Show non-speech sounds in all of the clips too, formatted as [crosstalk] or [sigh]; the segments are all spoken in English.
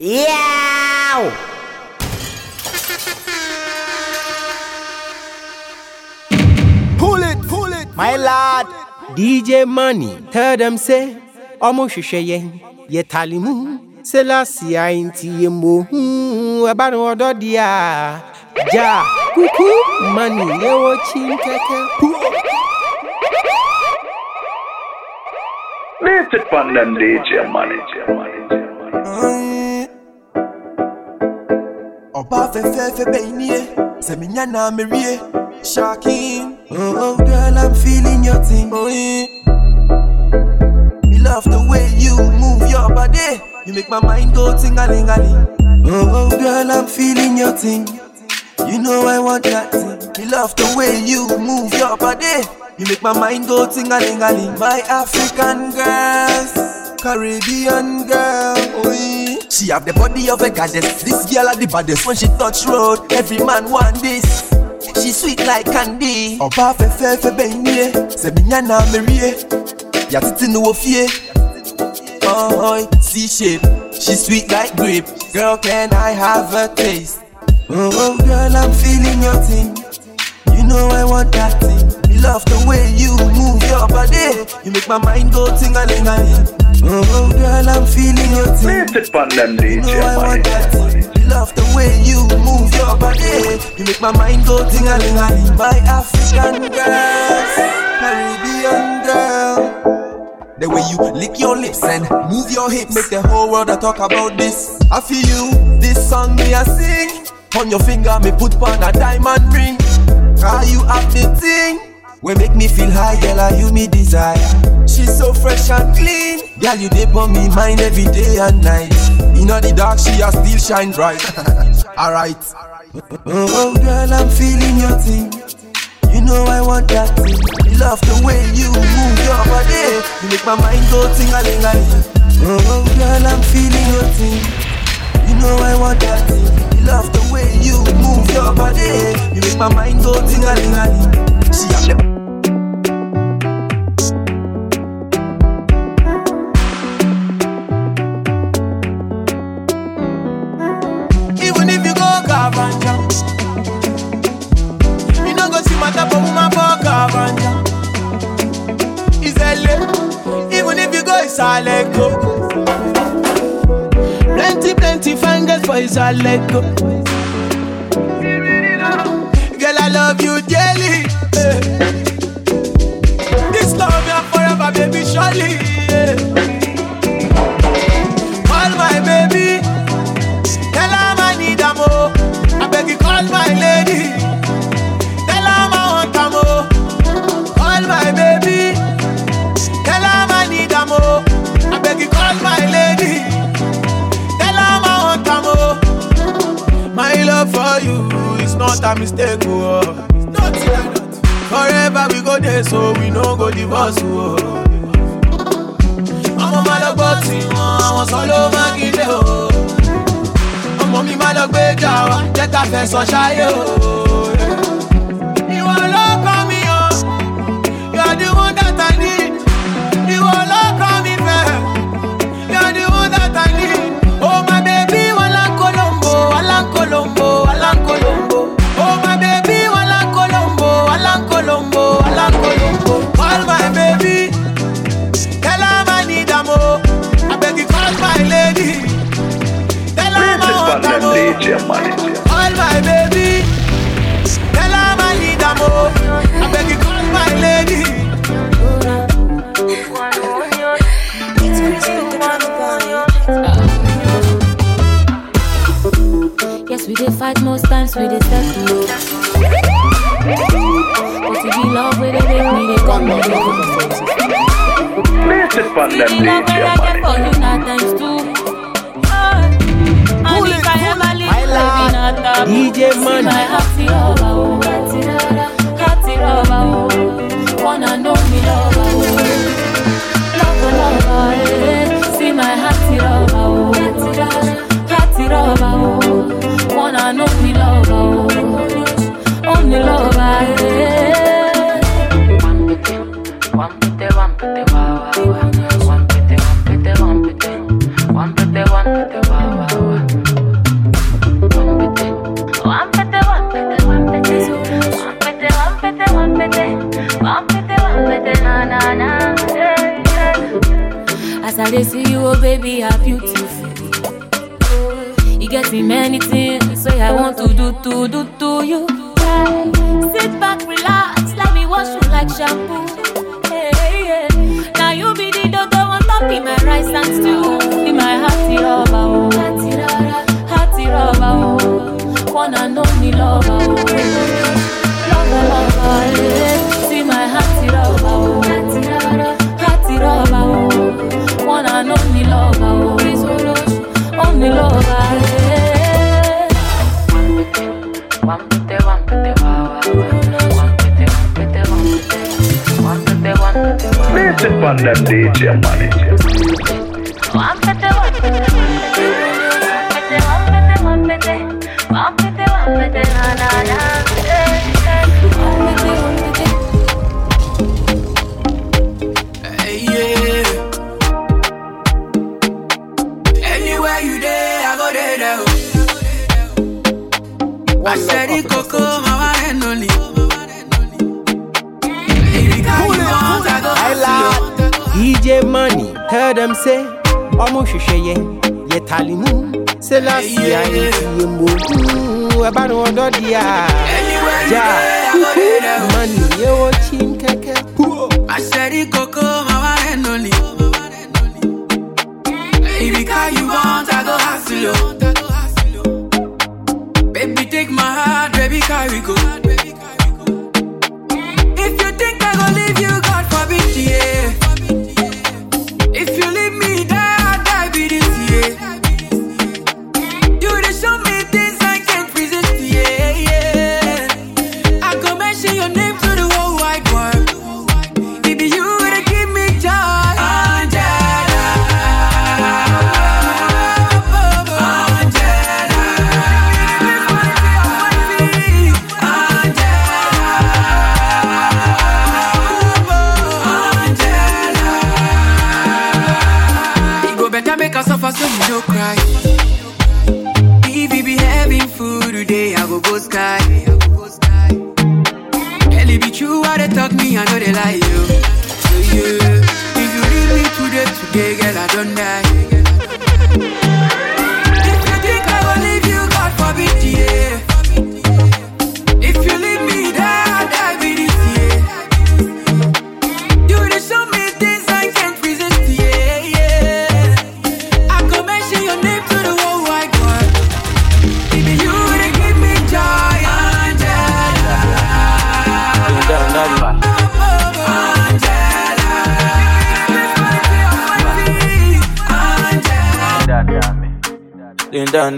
Yow! Pull it, pull it, My lad, DJ Money, tell them say, ọmọ òṣìṣẹ́ yẹn, yẹ talimu, ṣe láti àìntì èmo, ẹ̀bánu ọ̀dọ́ di à. Ja, kúkú, money, léwọ́ chi kẹ́kẹ́. Place it on them DJ money. Mm. Ọba fẹ́fẹ́fẹ́ bẹ́ẹ̀ ni ẹ́, sẹ̀míyàn náà mi rí ẹ́. Shakim, oh, oh girl, I'm feeling your thing. Oh. Me love the way you move your body. You make my mind go ting-a-ling-a-ling. Oh, oh girl, I'm feeling your thing. You know I want that thing. Me love the way you move your body. You make my mind go ting-a-ling-a-ling. My African girls, Caribbean girl. Oh, yeah. She have the body of a goddess. This girl are the baddest. When she touch road, every man want this. She sweet like candy. Ọba fẹ́fẹ́fẹ́ bẹ́ẹ̀ ni ẹ́, sẹ̀míyàn náà mi rí ẹ́. Yàtí tí ni wo. Oh, C shape, she sweet like grape. Girl, can I have a taste? Oh, oh, girl, I'm feeling your thing. Know I want that thing. Me love the way you move your body. You make my mind go ting-a-ling-a-ling. Oh, oh, girl, I'm feeling your thing. Place it on them You know I want that thing. Me love the way you move your body. You make my mind go ting-a-ling-a-ling. My African girls, Caribbean girl. The way you lick your lips and move your hips Make the whole world a talk about this I feel you, this song me a sing On your finger me put on a diamond ring Cause you have the thing We make me feel high, girl, are you me desire She's so fresh and clean Girl, you dip on me mind every day and night In the dark, she a still shine bright [laughs] Alright Oh, oh, girl, I'm feeling your thing you know I want that thing. Love the way you move your body. You make my mind go ting-a-ling-a-ling. Oh, oh, girl, I'm feeling your thing. You know I want that thing. Love the way you move your body. You make my mind go ting-a-ling-a-ling. She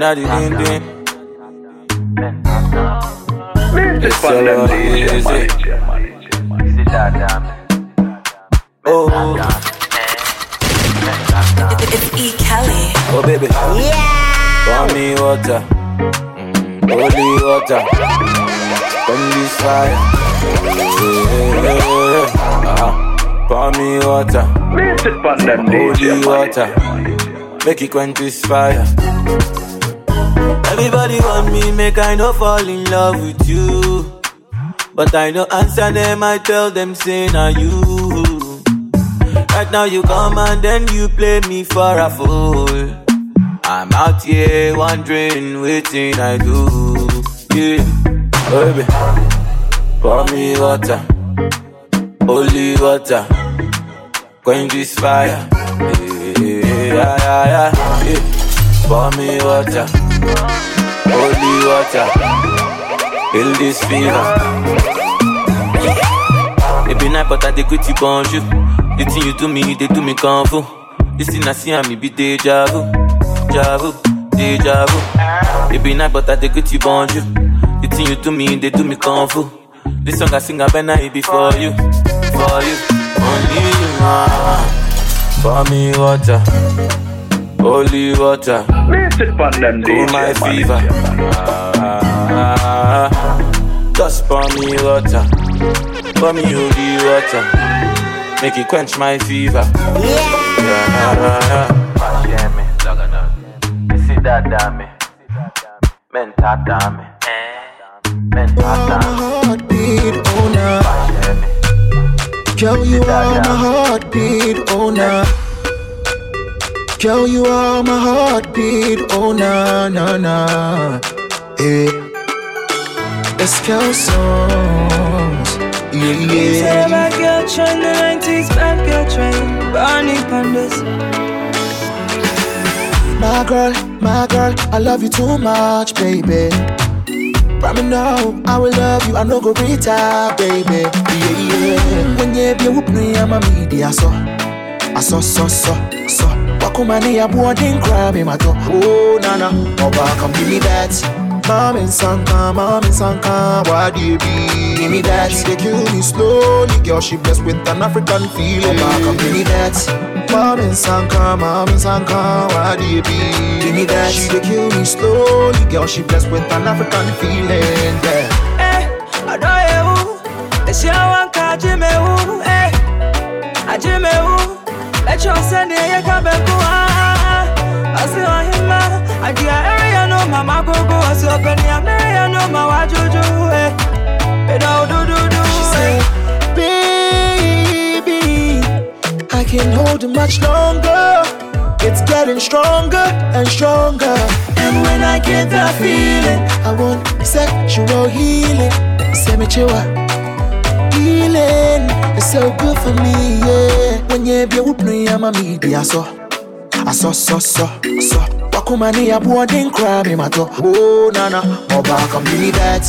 Din dan da di din din. Place it on them Oh, It's E. Kelly. oh baby. Yeah. Pour me water. Mm, holy water. Come this fire. Uh-huh. Pour me water. Place it on them DJ Holy water. Make it quench this fire. Everybody want me, make I no fall in love with you. But I no answer them, I tell them, say, now you. Right now you come and then you play me for a fool. I'm out here wondering, waiting I do. Yeah, baby, pour me water, holy water, quench this fire. Yeah, yeah, yeah, yeah. yeah. Pour me water, holy water, kill this fever. It be night, but I dey greet you bonjour. The thing you do me, they do me kung fu. This thing I see, me be deja vu, deja vu, deja vu. It be night, but I dey greet you bonjour. The thing you do me, they do me kung fu. This song I sing, I better it be for you, for you, only you. Ah. Pour me water, holy water, Place it on them cool my fever. Just pour me water, pour me holy water, make it quench my fever. Yeah. Pacheme, Sida dame, menta dame, menta dame, heartbeat, oh nah. Pacheme, Girl, you are my heartbeat, oh nah. Girl, you are my heartbeat. Oh na na na. Hey. Let's kill songs. Yeah Say yeah. bad girl train, the 90s bad girl train. Barney Pandas. My girl, my girl, I love you too much, baby. Promise now, I will love you, I no go retire, baby. Yeah, yeah. When you be whoop me, I'm a media, so. I saw, so, so, so. Wakumani, ya boarding crab in my door. Oh, nana, Oba, come give me that. Mom and Sanka, mom Sanka, why do you be? Give me that. She kill me slowly, girl. She blessed with an African feeling. Oba, come give me that. Mom and Sanka, mom Sanka, why do you be? Give me that. She kill me slowly, girl. She blessed with an African feeling. Yeah. Eh, adore you. It's your one card, Jimmy. Woo. Eh, a Jimmy. Woo. Send it, you come back. I see on him, I do area no area no. Eh. She said, Baby, I can't hold it much longer. It's getting stronger and stronger. And when I get that feeling, I want sexual healing. Send me chiwa. Healing is so good for me, yeah. When you be with me, I'm a media, so. I saw, so, so, so. Wakumani, a boarding crab in my top. Oh, nana, Oba, come give me that.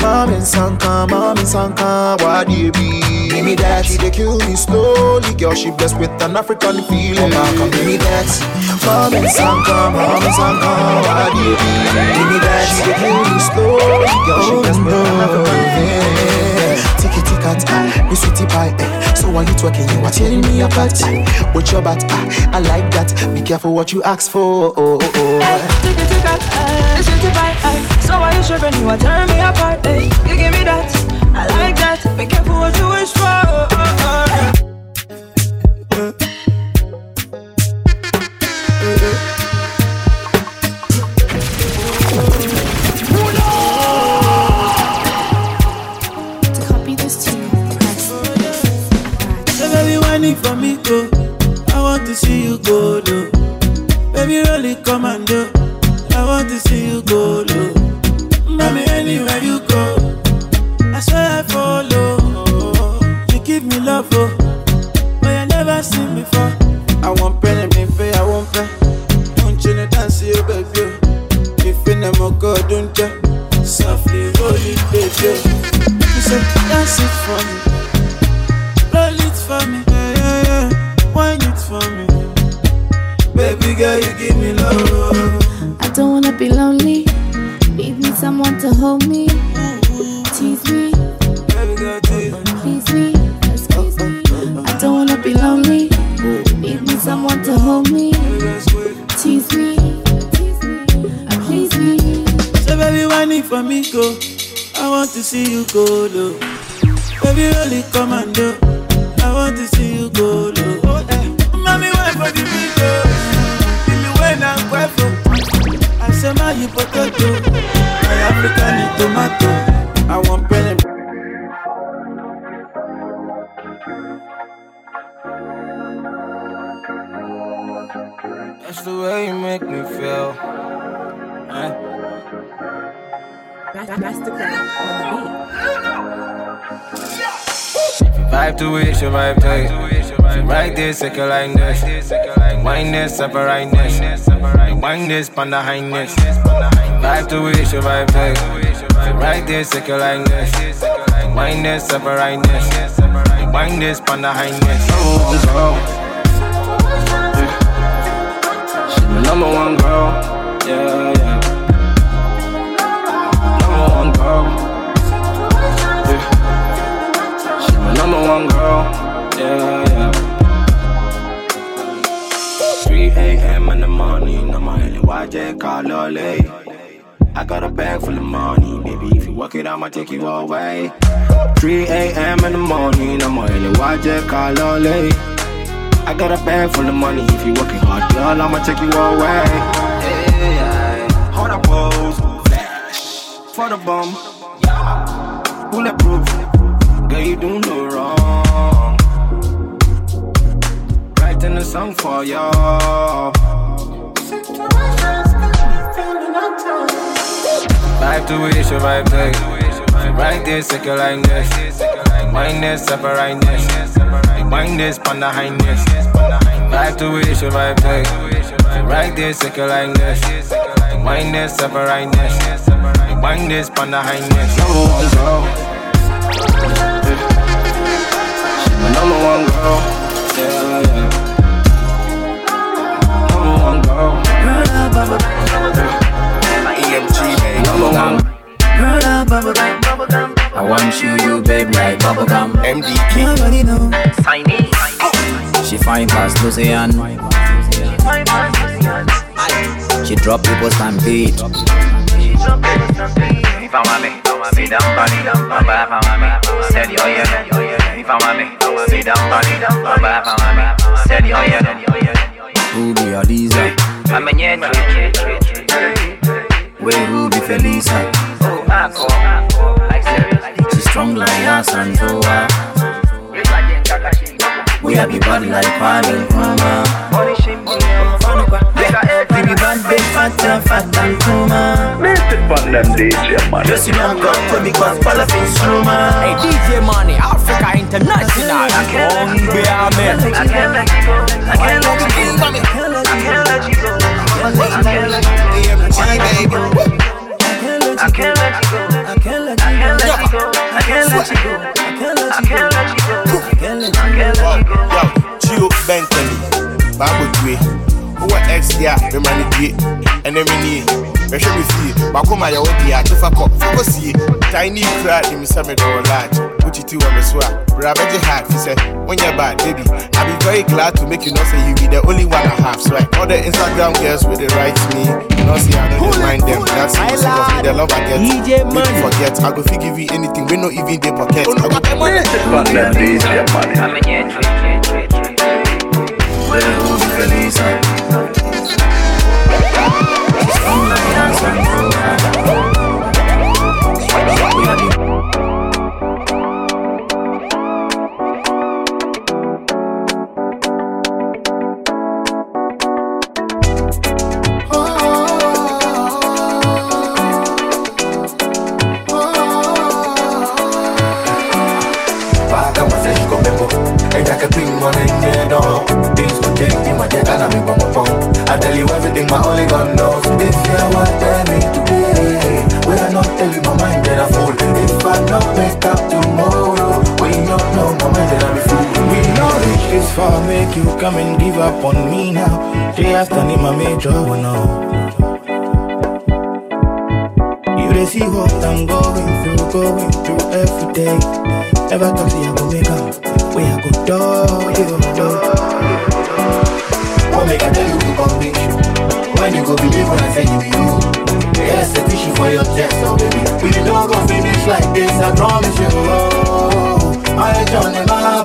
Mom and Sanka, mom and Sanka, why do you be? Give me that. She dey kill me slowly, girl. She blessed with an African feeling. Oba, come give me that. Mom and Sanka, mom and Sanka, why do you be? Give me that. She dey kill me slowly, girl. She blessed with an African feeling. Ticky tick at ah, me sweetie pie. Eh. So while you twerking, you are tearing me apart. Eh. With your butt, ah, I like that. Be careful what you ask for. Oh, oh, oh. Tick it, tick, uh, listen to my eye. So why you shoving you are tearing me apart? Eh? You give me that, I like that. Be careful what you wish for. Oh, oh, to see you go low. Baby, really come and do. I want to see you go low. Mommy, anywhere you go, I swear I follow. You give me love, oh, but I never seen before. I want pen and me pay, I want pay. Don't you know dance, you baby? If you never go, don't you? Softly roll it, baby. You said dance it for me. Girl, you give me love. I don't wanna be lonely. Need me someone to hold me, tease me, Baby girl, tease me. please me, squeeze me. I don't wanna be lonely. Need me someone to hold me, Baby girl, squeeze. tease me, please me. So baby, whine it for me, go. I want to see you go low. Baby, really come and do. I want to see you go low. I you potato, my African tomato. I want pen That's the way you make me feel. Eh? Vibe to it, she vibe to it. She right there, second like this. Wine this, separate this. Wine this, panda highness. Vibe to it, she vibe to it. She right there, second like this. Wine this, separate this. Wine this, panda highness. Oh, girl. She my number one girl. Yeah, A LYJ call late. I got a bag full of money, baby. If you work it, I'ma take you away. 3 a.m. in the morning, I'm a LYJ call late. I got a bag full of money. If you working hard, girl, I'ma take you away. Hey. Hold up, pose, flash for the bum. Bulletproof, girl, you do no wrong. Writing a song for you not to Vibe to we place. day. Right there, second line this. Minus, separate this. Minus, panda highness. Vibe to we survive day. Right there, second line this. Minus, separate this. Minus, panda highness. Number one girl. She my number one girl. Yeah, yeah. Number one girl. EMG, baby. Number one. I want you, you baby, like bubblegum. MDK. Nobody know. Tiny. She fine past Lucian. She drop people stampede. If I want me, be down body, baba if I want me, steady oh yeah. If I want me, be down body, baba if I want me, steady oh yeah. Ruby or Lisa. I'm a yeah, Wait, Ruby Felisa. Oh, I call, like serious. She strong like us and so uh, We like we have the body like Kwame Nkrumah. Baby bad, big fat and fat and kuma. Mr. Fun them DJ man. Just you know, come to me, cause Pala instrument. Hey DJ Money, Africa International. Hungry Amen. I can't let you go. I can't let you go. my. I can't let you go. I can't let you go. I can't let you go. I can't let you go. I can't let you go. I can't let you go. I can't let you go. I can't let you go. I can't let you go. I can't let you go. I can't let you go. I can't let you go. I can't let you go. I can't let you go. I can't let you go. I can't let you go. put it on the swag. Rabbit hard, he said, when you're bad, baby. I'll be very glad to make you know say you be the only one I have. swag. All the Instagram girls with the right me. You know, see, I don't mind them. That's my love. The love I get. DJ man. Make you forget. I go forgive you anything. We no even they pocket. Oh, no, I go money. But them days, their money. I'm in here. We're moving, Lisa. And give up on me now. Day after name a major one now. You they see what I'm going through, going through every day. Never thought say I go make up, where I go do, you do. What make I tell you to convince you When you go believe when I say you be you Yes, a tissue for your chest, oh baby We don't go finish like this, I promise you I John and my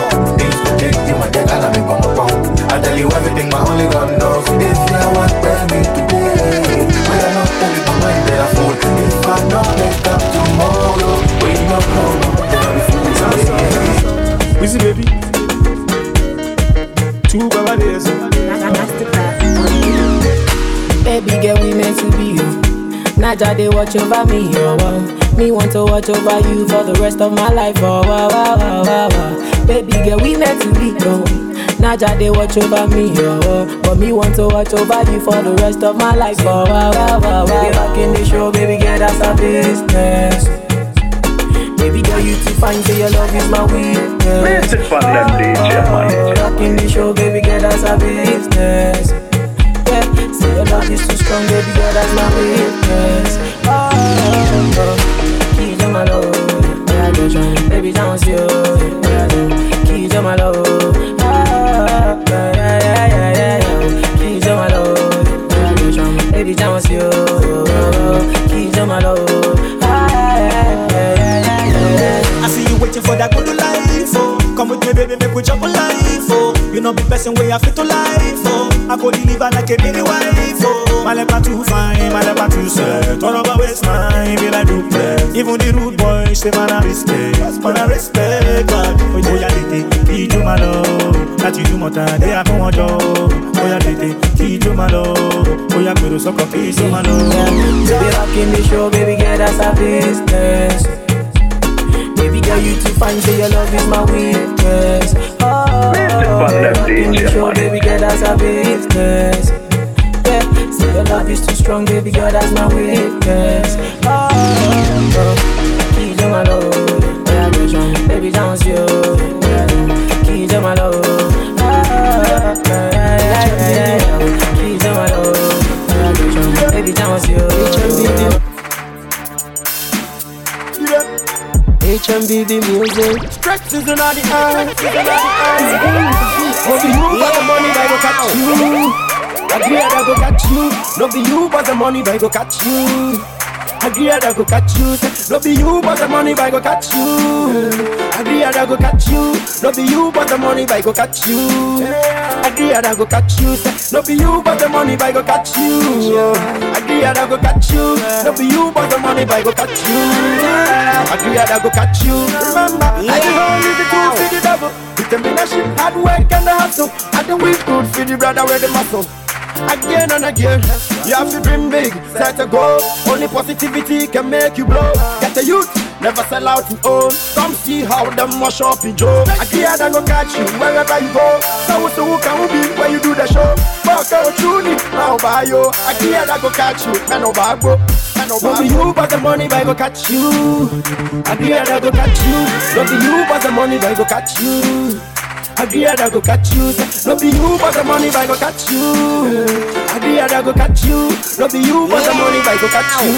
tell you everything, my only God knows If you want tell me today We are not telling my mind that I fool If I not make up tomorrow We not know my mind that I fool yeah. Wizzy baby. Two baba days. Baby girl, we meant to be you. Naja, they watch over me, oh wow. Me want to watch over you for the rest of my life, oh wow, wow, wow, wow, wow. Baby girl, we meant to be no. Naja they watch over me, oh, but me want to watch over you for the rest of my life. Oh, wow, wow, wow, wow. Baby, back in the show, baby girl, that's a business. Baby girl, you too fine, say your love is my weakness. Music from them DJ, man. Back in the show, baby girl, that's a business. Yeah, say your love is too strong, baby girl, that's my weakness. Oh, oh, oh. keys on my love, get you. Baby, dance you, yeah, yeah. keys on my love. Baby, dance you, keys on my love. Ah, yeah, yeah, yeah, yeah, yeah. I see you waiting for that good life, oh. Come with me, baby, make we jump on life, oh. You know be person way I fit to life, oh. I go deliver like a mini wife, oh. My leper too fine, my leper too set. Turn over waist mine, be like duplex. Even the rude boys, say man I respect, man I respect. But oh yeah, they kí ijó máa lọ, láti ìlú mọ̀tà dé àfọwọ́jọ́. Oh yeah, they kí ijó máa lọ, oh yeah, gbèrò sọ́kọ̀ kí ijó máa lọ. Baby, rock in the show, baby girl, that's a business. Baby girl, you too fine, say your love is my weakness. Oh, from them rock the show, baby girl, that's a business. Yeah, say your love is too strong, baby girl, that's my weakness. Oh, oh. keys on my love, yeah, I get baby, dance you. Ah, I get you. baby, dance music. Stretch is another the. No be you, but the money that go catch you. That go catch you. No be you, but the money that go catch you. Agree that go catch you. No be you, but the money that go catch you. Agree that go catch you. No be you, but the money that go catch you. Agree that go catch you. No be you, but the money that go catch you. Agree that go catch you. No be you, but the money that go catch you. Agree that go catch you. Remember, I can only the two for the devil. Determination, hard work and the hustle. I do it good for the brother with the muscle. Again and again, you have to dream big, set a goal. Only positivity can make you blow. Get the youth, never sell out in own. Come see how them wash up in Joe. I go catch you wherever you go. So, so who can be when you do the show? Fuck out, it, now buy. Again, I go catch you, man, no bag, bro. No be you, but the money by go catch you. I Agree that go catch you. No be you, but the money by go catch you. Agree that I go catch you. No be you, but the money by go catch you. Agree that I go catch you. No be you, but the money by go catch you.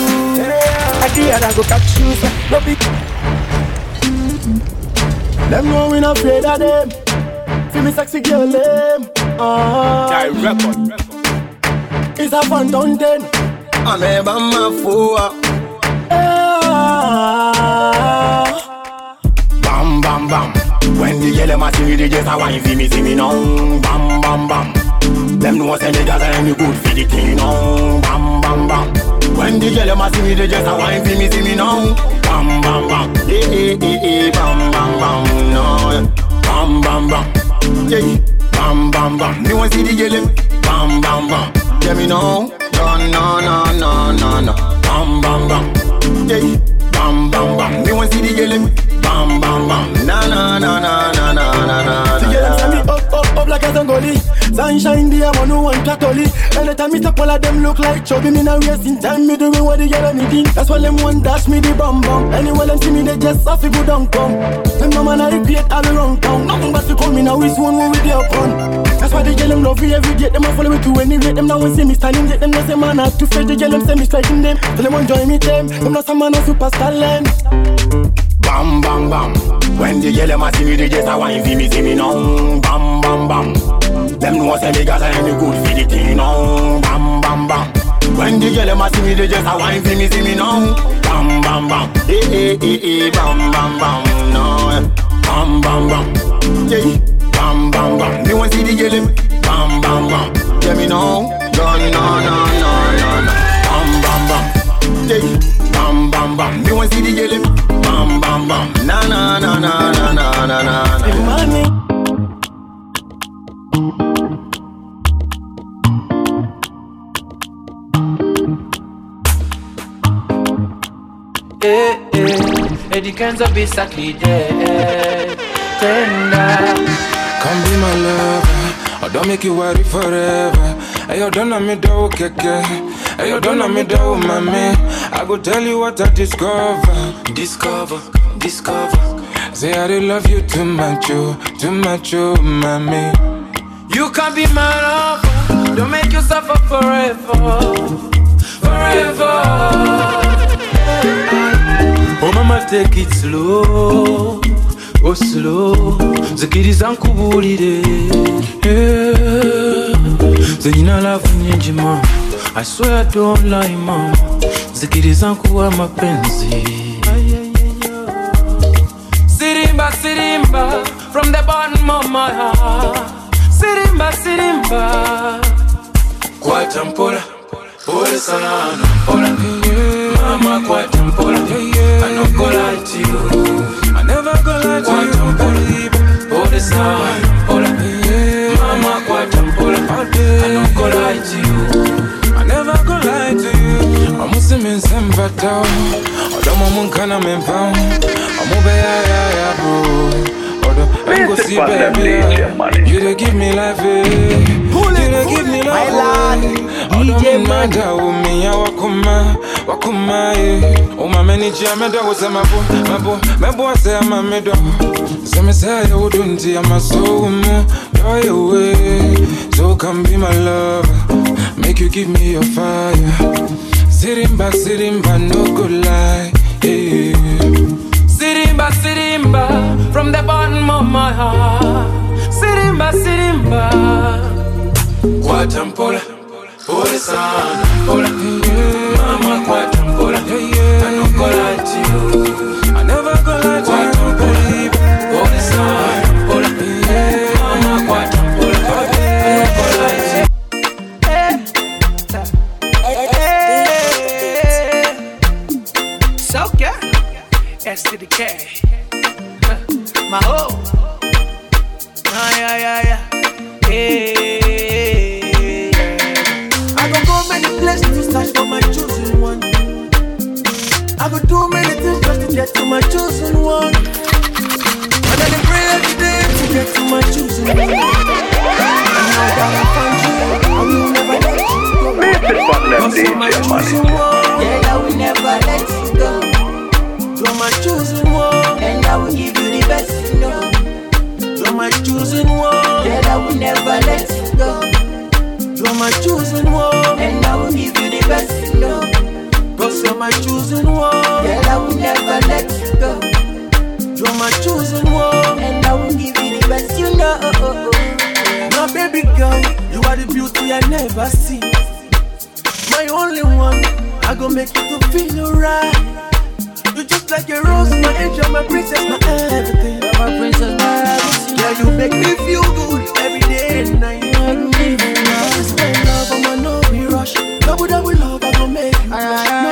Agree that I go catch you. No be. Them know we not afraid of them. Feel me sexy girl them. Ah. record. It's a fun fountain. Ameba mafua. Bam bam bam. When the yellow machine they just a wine for me, see me now. Bam bam bam. Them know say niggas ain't good for the thing now. Bam bam bam. When the yellow machine they just a wine for me, see me now. Bam bam bam. Eh eh eh eh. Bam bam bam. No. Bam bam bam. Yeah. Bam bam bam. Me want see the yellow. Bam bam bam. Yeah me know. No no no no no no. Bam bam bam. Yeah. Bam bam bam. Me want see the yellow. Bam bam bam. Na na na na na na na na. The girl send me up, up, up like a zongoli. Sunshine, the one who want Catholic. Anytime me stop, all of them look like chubby. Me now wasting time, me doing what the girl needing. That's why them want dash me the bum bum. Anyway, them see me, they just to go down come. Them no man I create all around town. Nothing but to call me now is one with their pun. That's why the girl them love every day. Them a follow me to any rate. Them now when see me standing, get them no say man I have to face the girl. Them say me striking them. Tell them enjoy me them. Them not some man a super talent. Bam bam bam. When the yellow man see me, they just a wine for me, see me now. Bam bam bam. Them know say niggas ain't me good for the thing now. Bam bam bam. When the yellow man see me, they just a wine for me, see me now. Bam bam bam. Eh eh eh eh. Bam bam bam. No. Bam bam bam. Yeah. Bam bam bam. Me want see the yellow. Bam bam bam. Yeah me know. No no no no no no. Bam bam bam. Yeah. Bam bam bam. Me want see the yellow. Bam bam bam. Na na na na na na na na. na. Money. Eh, eh, Eddie Kenzo be exactly there. tender. Come be my lover. I don't make you worry forever. Hey, you don't know me do keke. Hey, you don't know me do mami. I go tell you what I discover. Discover, discover. Say I love you too much, oh, too much, oh, mami. You can't be my lover. Don't make you suffer forever, forever. Take it slow Oh slow zikiriza nkubulire Yeah. zeyina lavu nyingi mama I swear I don't lie mama zikiriza nkuwa mapenzi Sirimba, sirimba, from the bottom of my heart. Sirimba, sirimba. Kwata mpola pole sana mama kwata mpola I no go lie to you I never go lie to Kwata mpola pole sana mpola mama kwata mpola I no go lie to you I never go lie to you. I'm Muslim Sembata. Odomo munkana mempa. I'm over ya ya ya bro. Odo, I'm go see baby. You dey give me life, eh. You dey give me life, eh. Odo mi nada umi ya wakuma, wakuma eh. O ma meni jia me do se mabo, mabo, mebo se ama me do. Se me say you wouldn't see my soul mo. Draw your so come be my lover. Make you give me your fire. Sirimba, sirimba, no good lie. Yeah. Sirimba, sirimba, from the bottom of my heart. Sirimba, sirimba. Kwata mpola pole sana mpola mama kwata mpola I no go lie to you I never go lie to Kwata mpola pole sana mpola mama go lie to you So yeah, S to the K. My hoe. I go do many things just to get to my chosen one. And I dey pray every day to get to my chosen one. And now that I found you, I will never let you go. Cause you're my chosen one. Yeah, I will never let you go. You're my chosen one. And I will give you the best you know. You're my chosen one. Yeah, I will never let you go. You're my chosen one. And I will give you the best you know. Cause you're my chosen one. Yeah, I will never let you go. You're my chosen one. And I will give you the best you know. My baby girl, you are the beauty I never see. My only one, I go make you to feel alright. You just like a rose, my angel, my princess, my everything. My princess, my everything. Yeah, you make me feel good every day and night. This my love, I'ma no be rush. Double double love, I go make you rush.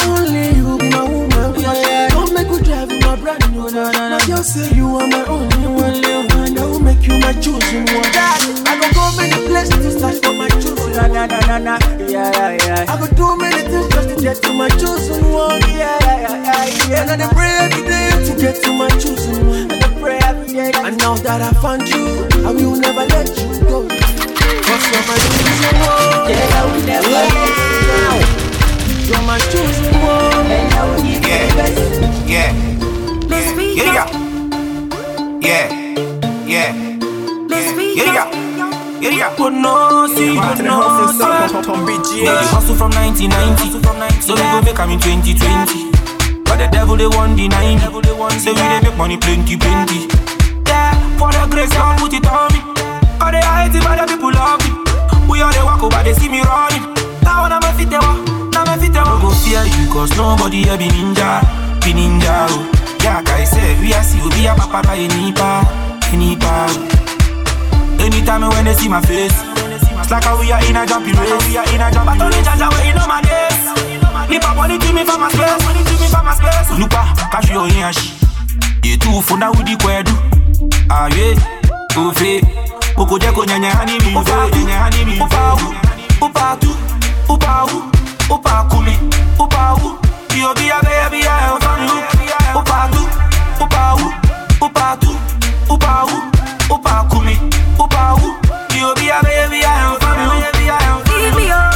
Say you are my only one, and I will make you my chosen one. I go go many places to search for my chosen one. Na, na, na, na. Yeah, yeah, yeah. I go do many things just to get to my chosen one. Yeah, yeah, yeah, yeah, yeah. And I dey pray every day to get to my chosen one. And I pray every day. And now that I found you, I will never let you go. Cause you're my chosen one. Yeah, I will never let you go. You're my chosen one. And I will give you the best. Yeah. Yeah. Yeah. Yeah. Yeah. Yeah. Yeah, yeah. But no, see, but no, see. Yeah, you hustle from 1990, so we go make 'em in 2020. But the devil they want deny me. Say we they make money plenty, plenty. Yeah, for the grace God put it on me. Cause they hate it, but the people love me. We all they walk oh, over, they see me running. Now when I'm a fit, they walk. Now I'm a fit, they walk. Go fear you, cause nobody here be ninja, be ninja. Oh. Yeah, guy said we are see, we be a papa by any pa, any pa. Anytime when they see my face, it's like how we are in a jumping race. We are in a jumping But only Jaja waiting on my days. Nip up money to me for my space, money to me for my space. Lupa, cash your yashi. You too funda with the kwedu. Ah yeah, ufe. Oko jeko nyanya hani mi, nyanya hani mi. Upa u, upa tu, upa u, upa kumi, upa u. You'll be a baby, I am from you. Upatu, upawu, upatu, upawu, upakumi, upawu. You'll be a baby, I am from. Leave me alone.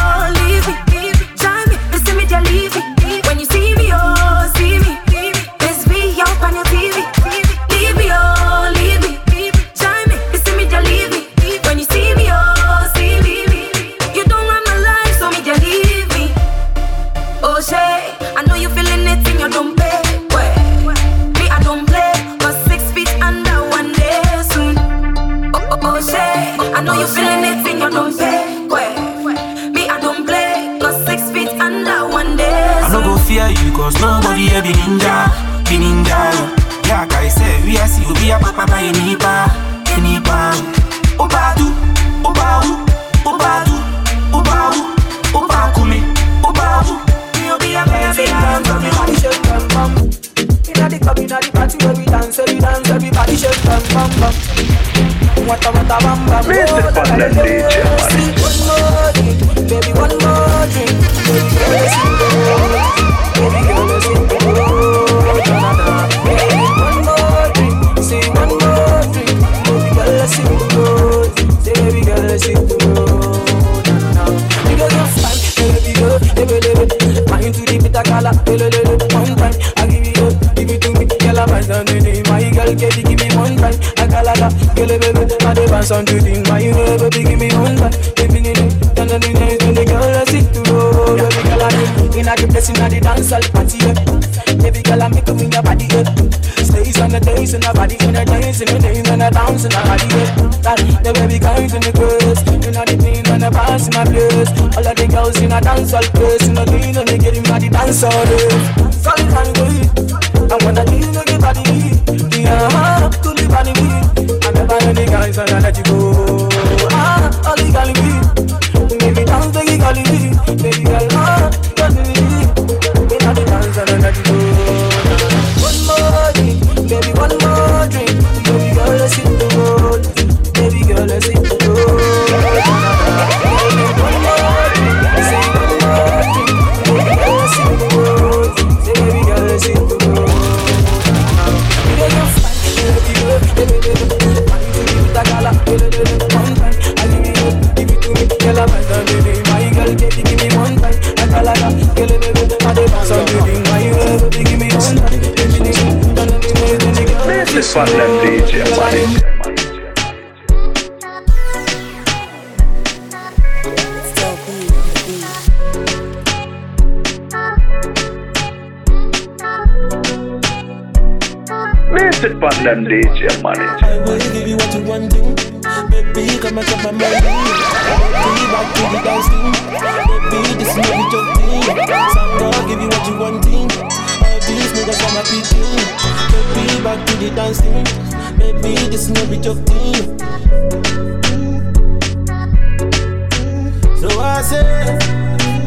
Mr. Fun and DJ. I will give you what you want. Baby, come and. Baby, back to the. Baby, this is joke thing. Some give you what you want. All these niggas my. Baby, back to the dance thing. Baby, this is a thing. So I say,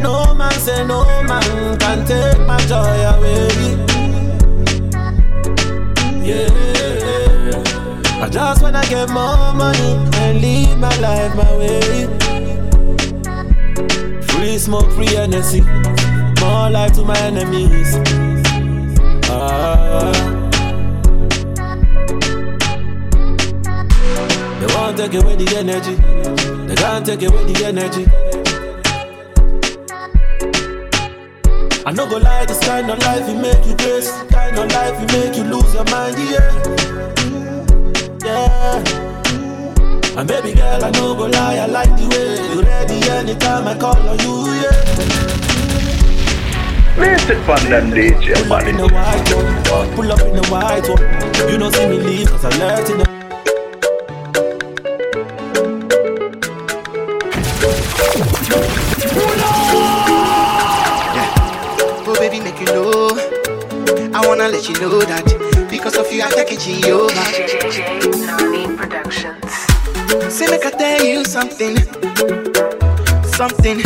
no man say no man can take my joy away. Yeah, I just wanna get more money and live my life my way. Free smoke, free energy, more life to my enemies. Ah. They won't take away the energy, they can't take away the energy. I no go lie, this kind of life will make you grace. Kind of life will make you lose your mind, yeah. Yeah. And baby girl, I no go lie, I like the way you ready anytime I call on you, yeah. Mr. Fun and DJ Pull up in the white one, pull up in the white one. You know see me leave, cause I it know. Wanna let you know that because of you I take it G over. Say make I tell you something, something.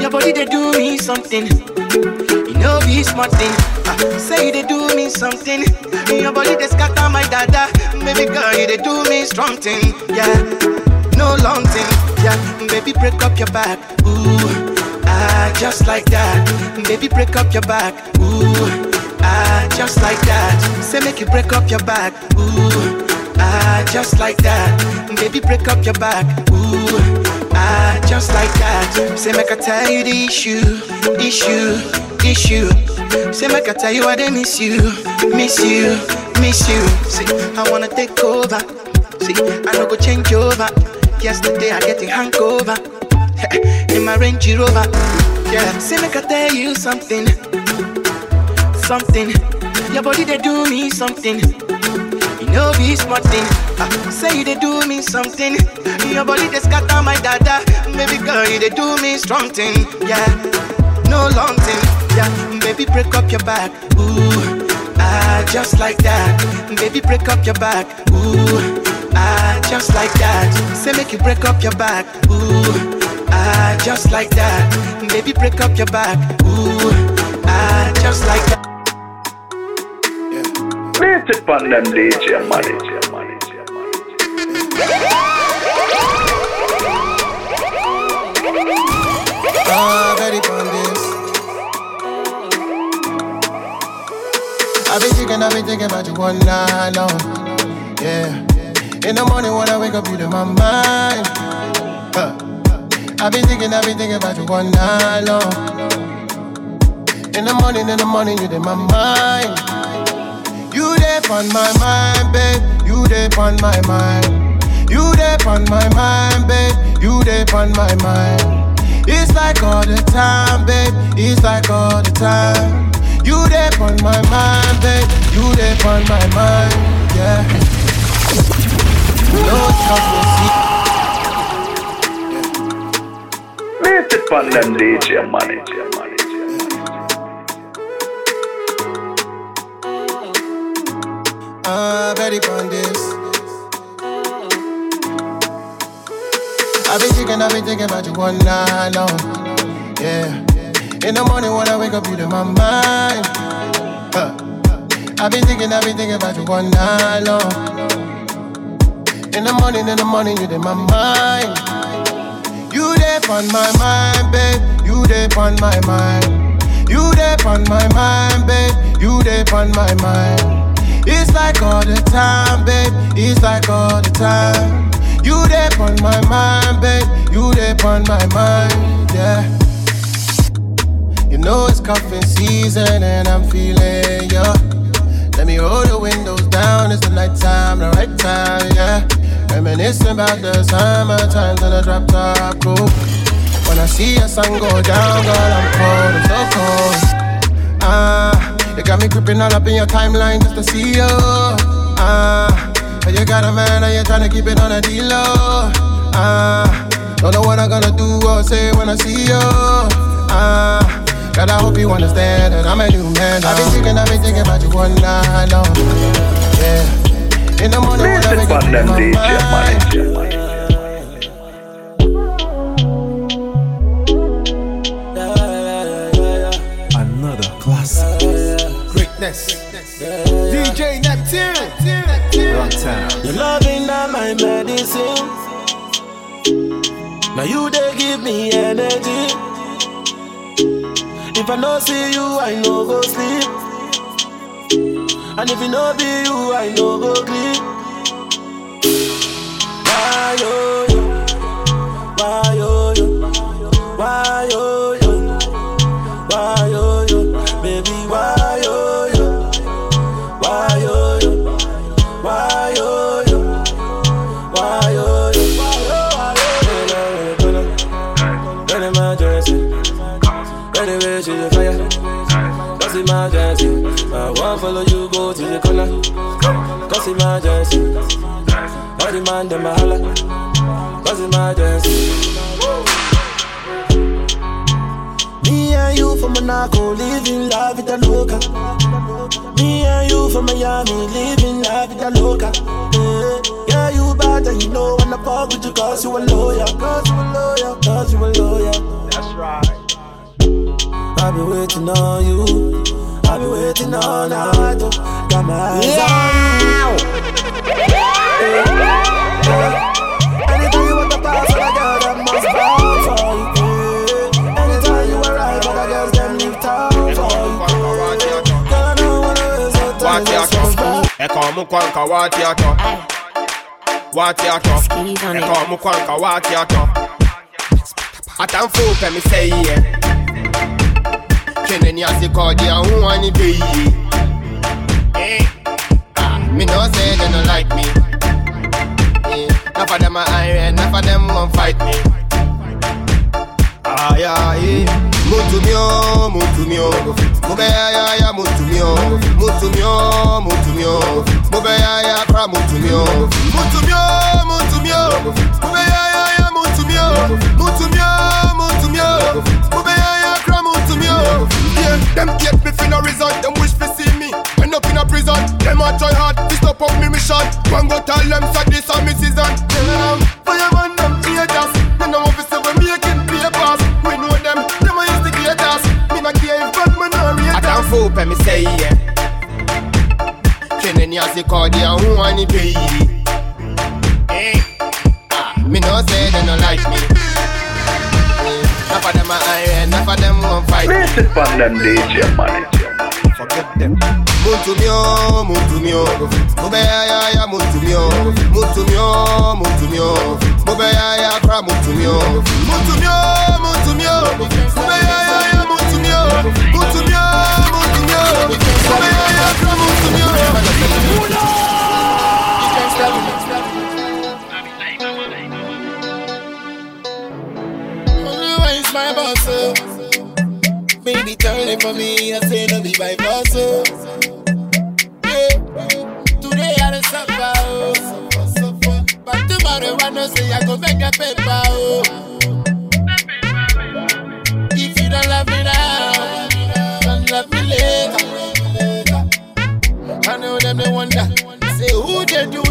Your body they do me something. You know be smart thing. Ah, say they do me something. Your body they scatter my dada. Baby girl, you they do me strong thing. Yeah, no long thing. Yeah, baby break up your back. Ooh. Ah, just like that. Baby, break up your back. Ooh, just like that. Say, make you break up your back. Ooh, ah, just like that. Baby, break up your back. Ooh, ah, just like that. Say, make I tell you the issue, issue, issue. Say, make I tell you I they miss you, miss you, miss you. See, I wanna take over. See, I no go change over. Yesterday I get a hangover. [laughs] in my Range Rover. Yeah, say make I tell you something, something. Your body they do me something. You know be smart thing. Ah, say you they do me something. Your body they scatter my dada. Baby girl, you they do me strong thing. Yeah, no long thing. Yeah, baby, break up your back. Ooh, ah, just like that. Baby, break up your back. Ooh, ah, just like that. Say make you break up your back. Ooh, ah, just like that. Baby, break up your back. Ooh, ah, just like that. Beat it on them DJ this. I've been thinking, I've been thinking about you all night long. Yeah. In the morning when I wake up, you in my mind. Huh. I've been thinking, I've been thinking about you all night long. In the morning, in the morning, you in my mind. You there on my mind, babe. You there on my mind. You there on my mind, babe. You there on my mind. It's like all the time, babe. It's like all the time. You there on my mind, babe. You there on my mind, yeah. No Beat it on DJ money. Ah, very this. I've been thinking, I've been thinking about you all night long. Yeah. In the morning when I wake up, you in my mind. Huh. I've been thinking, I've been thinking about you all night long. In the morning, in the morning, you in my mind. You there on my mind, babe. You there on my mind. You there on my mind, babe. You there on my mind. It's like all the time, babe. It's like all the time. You there on my mind, babe. You there on my mind, yeah. You know it's cuffing season and I'm feeling ya. Let me roll the windows down. It's the night time, the right time, yeah. Reminiscing about the summer times in the drop top cool. When I see a sun go down, girl, I'm cold, I'm so cold. Ah, you got me creeping all up in your timeline just to see you. Ah, but you got a man and you're trying to keep it on a deal. Ah, don't know what I'm gonna do or say when I see you. Ah, God, I hope you understand that I'm a new man. I've been thinking, I've been thinking about you one night long. Yeah. In the morning when I wake up, them in my DJ mind. Greatness. DJ Neptune. Wrong time. Your loving now my medicine. Now you they give me energy. If I no see you, I no go sleep. And if it no be you, I no go sleep. Why yo yo? Why yo yo? Why yo yo? Emergency. I won't follow you go to the corner, cause emergency. All the man them a holla, cause emergency. Me and you from Monaco, living life with vida loca. Me and you from Miami, living la vida loca. Yeah, yeah you bad and you know when I fuck with you cause you a lawyer. Cause you a lawyer, cause you a lawyer. That's right. I've been waiting on you. I've been waiting all night. oh. Got my eyes on you. Yeah, yeah. Anytime you want to pass, I got that must bow for you. yeah. Anytime you arrive, other girls them leave town for you. Girl, I don't wanna waste your time. What ya just talk? E come kwanka what ya talk? What ya talk? E come kwanka what ya talk? Atamfo pɛ me sɛ yie Twene ni ase kɔɔde aho ani bɛ yie Eh, ah, Me know say they don't like me Eh, Enough them are iron, enough of them won't fight me Ah, yeah, yeah. Mutumi o, mutumi o, mo bẹ ya ya ya mutumi o, mutumi o, mutumi o, mo bẹ ya ya kra mutumi o, mutumi o, mutumi o, mo bẹ ya ya ya mutumi o, mutumi o, mutumi o, mo bẹ ya ya kra mutumi Yeah, them hate me for no reason. Them wish to see me end up in a prison. Them a try hard to stop up me mission. One go tell them so this a me season. Damn, fireman them haters. They know if it's we making papers. We know them, them are instigators. Me not care if Batman or I haters. can't fool me say yeah. Kene ni ase kodi a hu ani pay. Eh, ah, me no say they no like me. Enough of them a iron, enough of them won't fight. Place it on them DJ money. Forget them. Muntu mio, muntu mio. Mube ya ya ya muntu mio. Muntu mio, muntu mio. Mube ya ya kra muntu mio. Muntu mio, muntu mio. Mube ya ya ya muntu mio. Muntu mio, muntu mio. Mube ya ya kra muntu my boss, oh. Baby, turn it for me. I say no be force, oh. Yeah. Today I don't suffer, oh. But tomorrow I know say I go make a paper, oh. If you don't love me now, don't love me later. I know them they wonder. Say who they do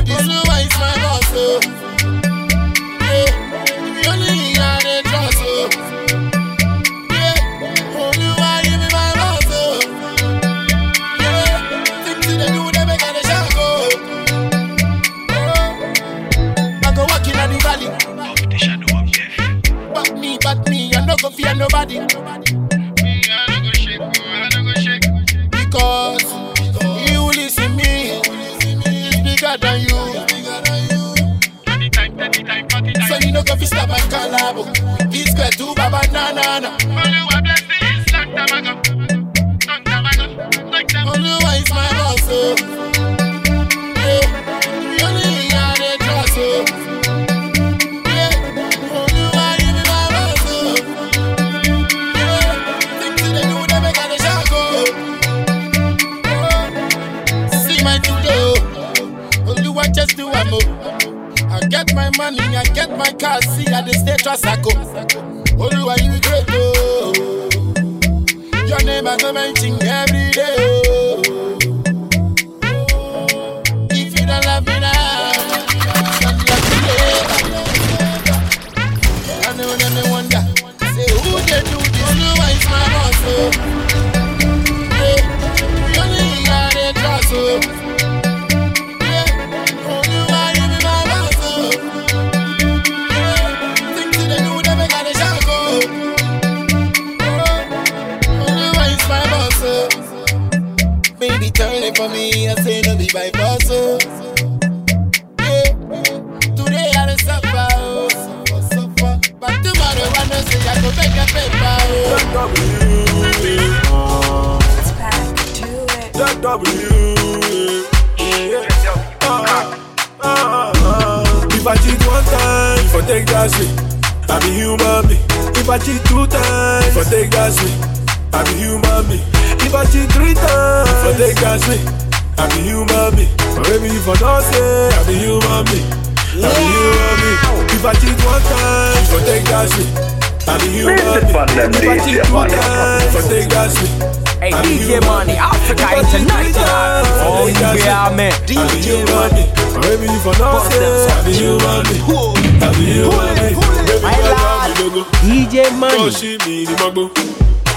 lord. go. DJ Money. Don't she me the magbo.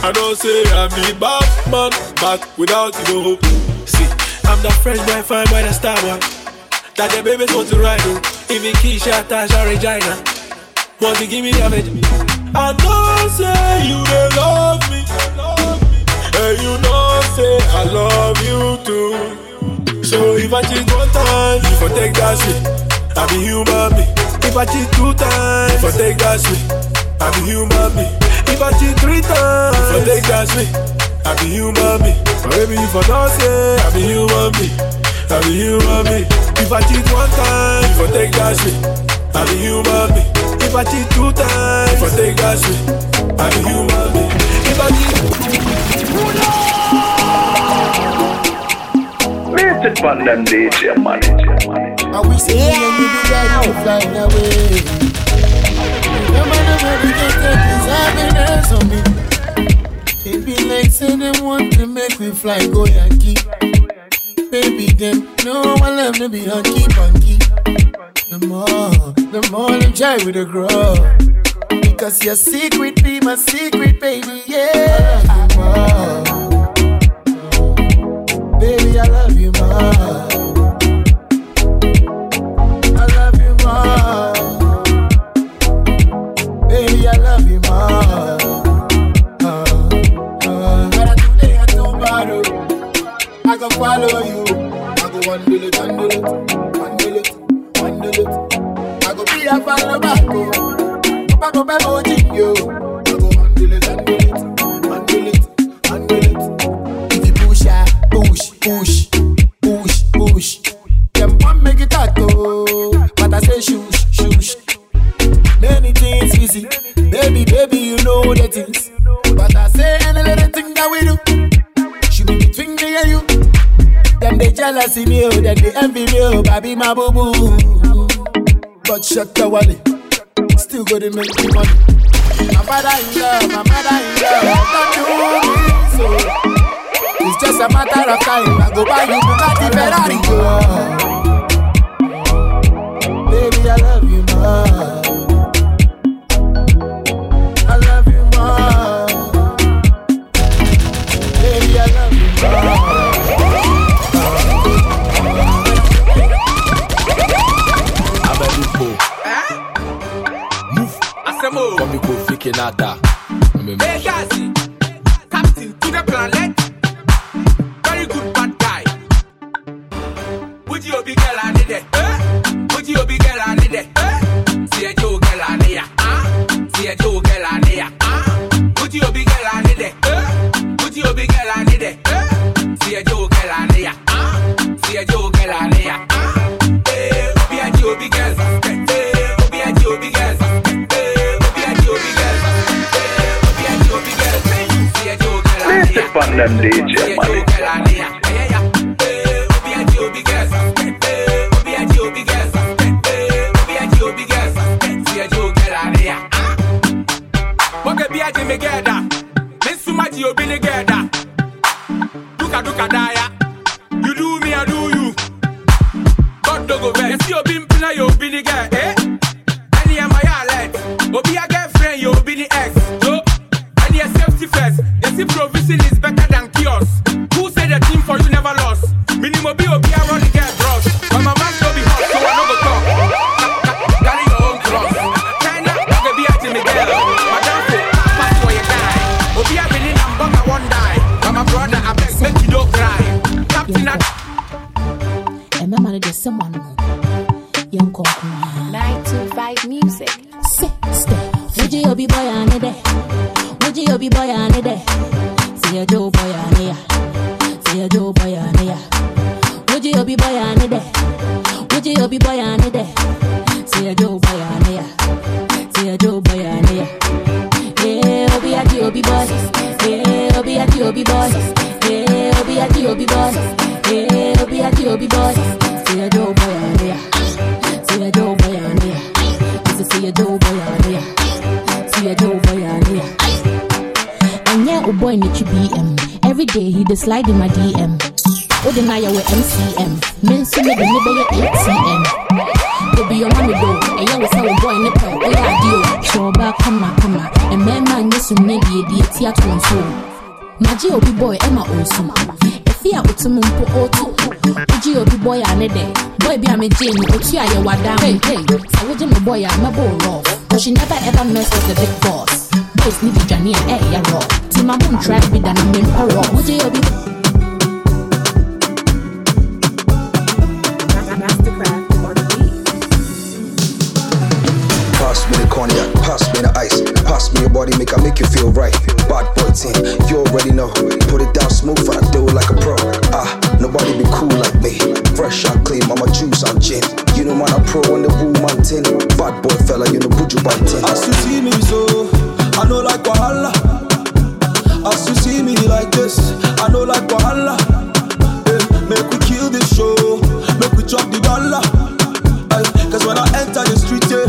I don't say I'm the bad man, but without you no hope. See, I'm the fresh boy, fine by the star one. That the babies want to ride on. Even Keisha, Tasha, Regina. Want to give me the average. I know say you they love me. And eh, you know say I love you too. So if I cheat one time, if I take that shit, I be human being. If I cheat two times, if I take that shit, I be human being. If I cheat three times, if I take that shit, I be human being. But baby, if I don't say, I be human being. I be human being. If I cheat one time, if I take that shit, I be human being. If I cheat two times, if I take that shit, I be human being. If I cheat. Place it on them DJ money. I wish that you and me be right flying away. On me. Be like Say want to make me fly, go Yankee. Baby, them no one love to be hunky punky. The more, the more them try with the grow. Because your secret be my secret, baby, yeah. I love you more. Baby, I love you more. Follow you. I go handle it, handle it, handle it, handle it. I go be a follow back. oh. I go back on you. I go handle it, handle it, handle it, handle it. If you push, I push, push, push, push. Them want make it hot, oh, but I say shush, shush. Many things easy, baby, baby, you know the things. But I say any little thing that we do, she be between me and you. They jealousy me, oh, then they envy me, oh, baby, my boo boo. But shut the wallet, still gonna make me money. My father in love, my mother in love, don't do me so. Oh. It's just a matter of time. I go buy you Bugatti Ferrari. Oh. Baby, I love you que nada. On there. See a Joe boy on there. And yeah, oh boy, need to BM. Every day he dey slide in my DM. Oh, the night with MCM. Men see me the neighbor ATM. To be your mommy though, and yeah, we say oh boy nipple. Oh yeah, deal. Show back, come on, come on. And man, man, yes, you may be a dear theatre on so. Maji oh, obi boy, Emma oh, Olsum. Efi a utumu mpo otu. Uji obi boy ane de. Boy be a me jane, otu a wadam. Hey, hey, sa wuji me boy a me bo rough. But she never ever mess with the big boss. Boys need to journey and eh, ya raw. Tima boom try to be than a member raw. Uji obi Pass me the cognac, pass me the ice, pass me your body, make I make you feel right. Bad boy team, you already know. Put it down smooth I do it like a pro. Ah, nobody be cool like me. Fresh and clean, mama juice and gin. You know man, I pro on the woo mountain. Bad boy fella, you know buju biting. As you see me so, I know like Wahala. As you see me like this, I know like Wahala. Eh, make we kill this show, make we chop the dollar. Eh, Cause when I enter the street, eh,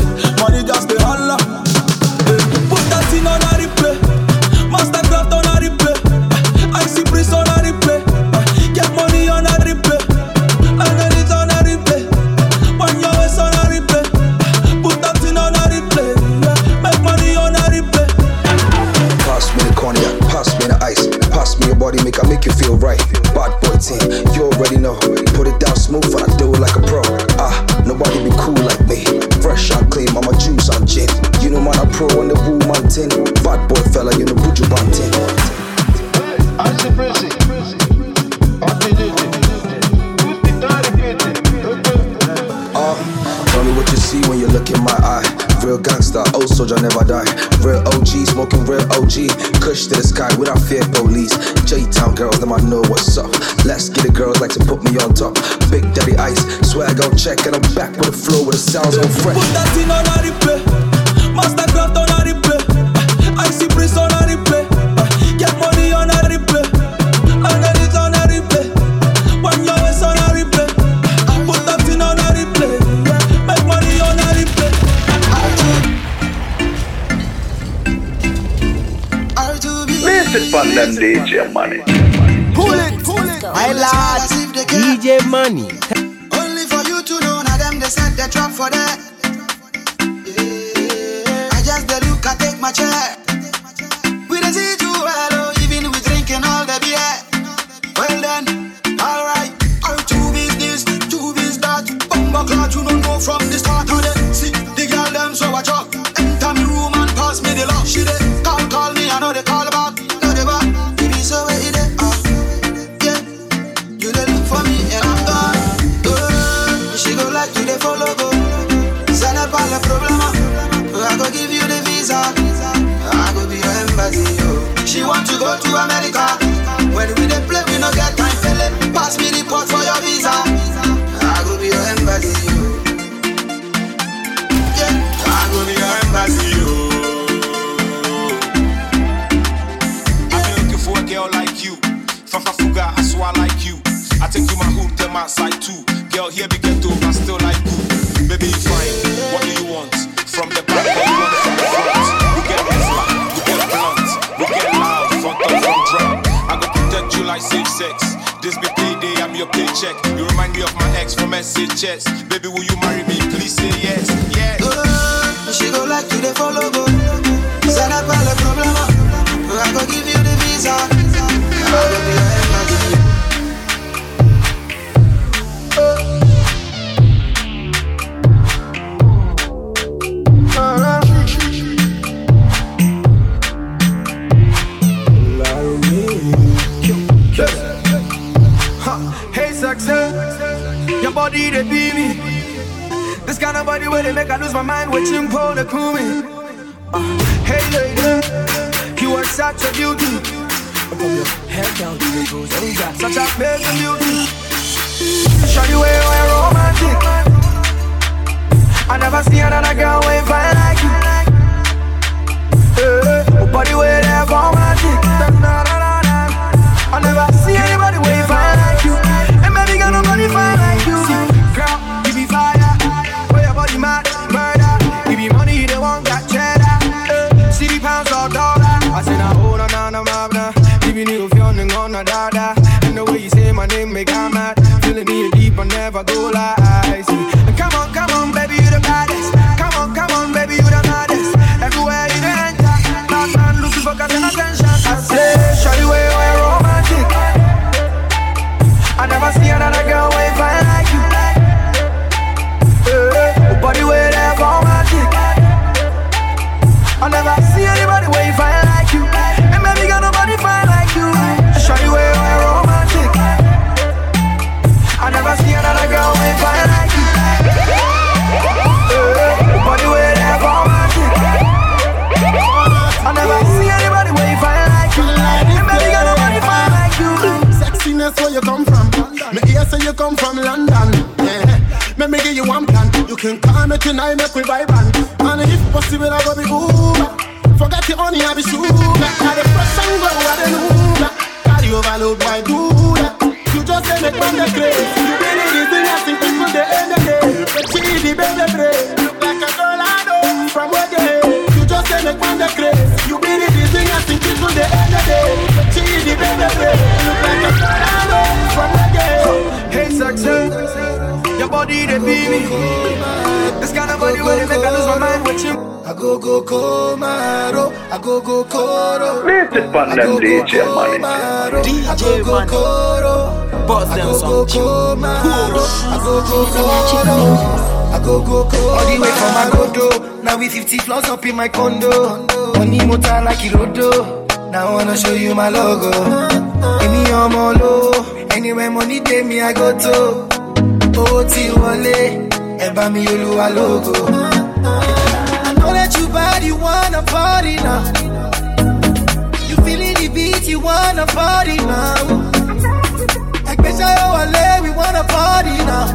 I make you feel right. Bad boy team, you already know. Put it down smooth and I do it like a pro. Ah, nobody be cool like me. Fresh, I clean, I'm a juice, I'm gin. You know man, I'm pro Real gangster, old soldier never die. Real OG, smoking real OG. Kush to the sky without fear police. J Town girls, them I know what's up. Let's get the girls like to put me on top. Big Daddy Ice, swag on check, and I'm back with the flow with the sounds on fresh. Put that in on a replay. Masterkraft on a replay. Prince on a replay. Get money. DJ Money. Pull it, pull it. I lad, DJ Money. Only for you to know, now them they set the trap for that. Yeah. I just the look, I take my chair. to go to America. When we dey play, we no get time for it. Pass me the port for your visa. I go be your embassy, yo. I go be your embassy, yo. I've been looking for a girl like you. From Fafafuga, I swear like you. I take you my home, my side too. Girl, here we get to check. You remind me of my ex from SHS. Baby, will you marry me? Please say yes. Yes. Oh, she go like you, they follow go. they make I lose my mind watching Paula Kumi. Uh, hey lady, you are such a beauty. Head down, you goes, got such a amazing beauty. Show you where you're romantic. 80 floors up in my condo. Money motor like Irodo. Now I wanna show you my logo. Give me your molo. Anywhere money take me, I go to. Owó ti wọlé, ẹ bá mi olúwa lógo. I know that you bad, you wanna party now. You feeling the beat, you wanna party now. Ẹgbẹ́sẹ̀ yóò wọlé, we wanna party now.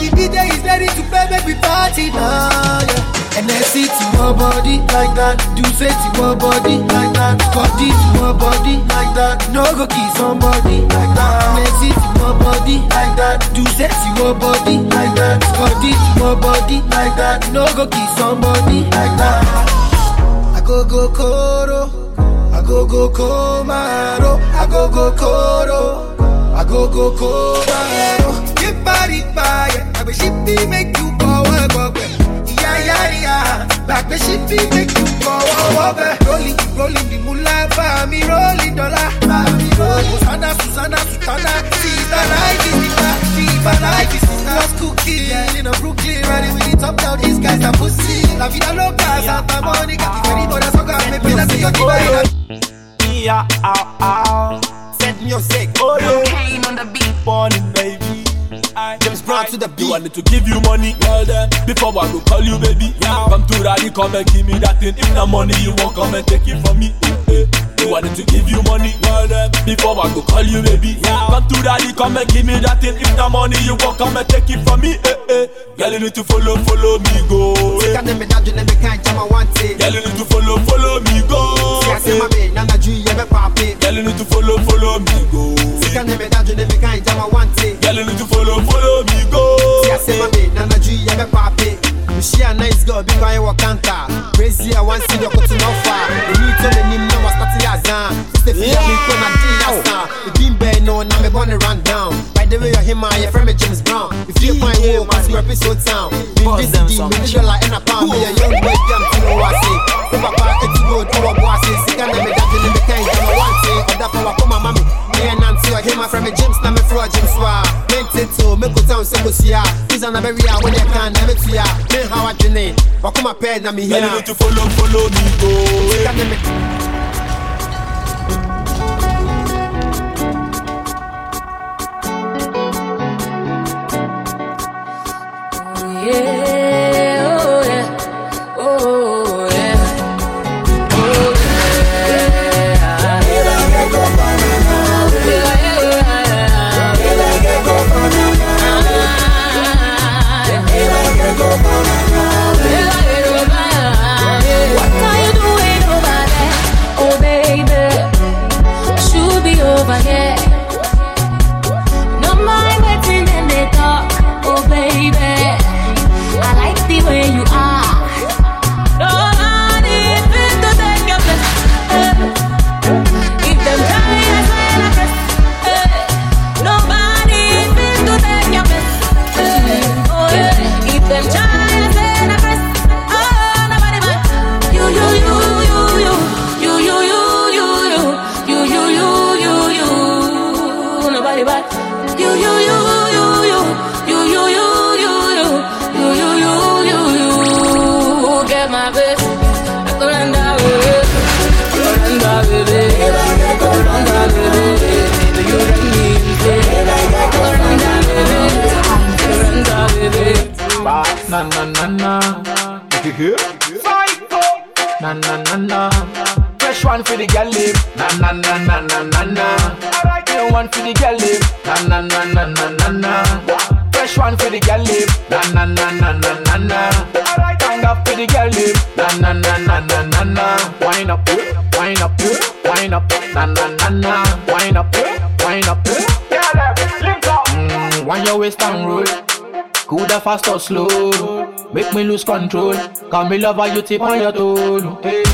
The DJ is ready to play, make we party now. Yeah. NSC to your body like that, do say to your body like that, Scotty to your body like that, no go kiss somebody like that. NSC to your body like that, do say to your body like that, Scotty to your body like that, no go kiss somebody like that. I go go koro, I go go komaro, I go go koro, I go go komaro. Get body fire, I wish it be make you back the shippy make you go work. Rolling rolling the moolah, for me rolling dollar, for me rolling. Susanna Susanna Susanna, sister life is the Diva life is sister. Was cooking in a Brooklyn, riding with the top down. These guys are pussy. La vida loca, Santa Monica, the soccer. Me pena si oh, yo te baila. Yeah, ow, ow. Set music. Oh, yeah. Cocaine on the beat. Born baby. James Brown to the beat. You wanted to give you money, well then Before I go call you baby yeah. Come to Rally, come and give me that thing If the money you won't come and take it from me eh, eh. You wanted to give you money, well then Before I go call you baby yeah. Come to Rally, come and give me that thing If the money you want, come and take it from me eh, eh. Girl, you need to follow, follow me, go eh. Sika me dadu ne me kan jama wante. Girl, you need to follow, follow me, go Sika se ma eh. be na na ju ye be. Girl, you need to follow, follow me, go Sika ne me dadu ne me kan jama wante. Girl, you need to follow, follow me, go Sika she a nice girl bí kwan yẹ wọ kanta crazy a wan si di ọkọ tó náà fà èmi tó lè ní náà wà sátì àzán sísè fi àmì kó na dín àsán ìdí ń bẹ́ẹ̀ náà na mi bọ́ ni round down. By the way ọ̀hìn máa yẹ fẹ́ mi james brown. Ìfi ìpọn ìwò kò sí rẹpí so town bí n dín sí di mi ní dọ́là ẹ̀ na pound mi yẹ young boy jam tí mo wá sí fún bàbá etí road ọwọ́ bọ́ àṣẹ síkà náà mi dájú ní mi kẹ́hìn jẹ́ mi wá ń ṣe ọ̀dà fọwọ́ kó màmá mi. And I came out from a gym, now me throw a gym swap. Meant it to, me Town down, say go see when you can't have it to ya. How I did it, but come up here, now me here. I need to follow, follow me, go. fast or slow. Make me lose control. Cause me love how you tip on your toe.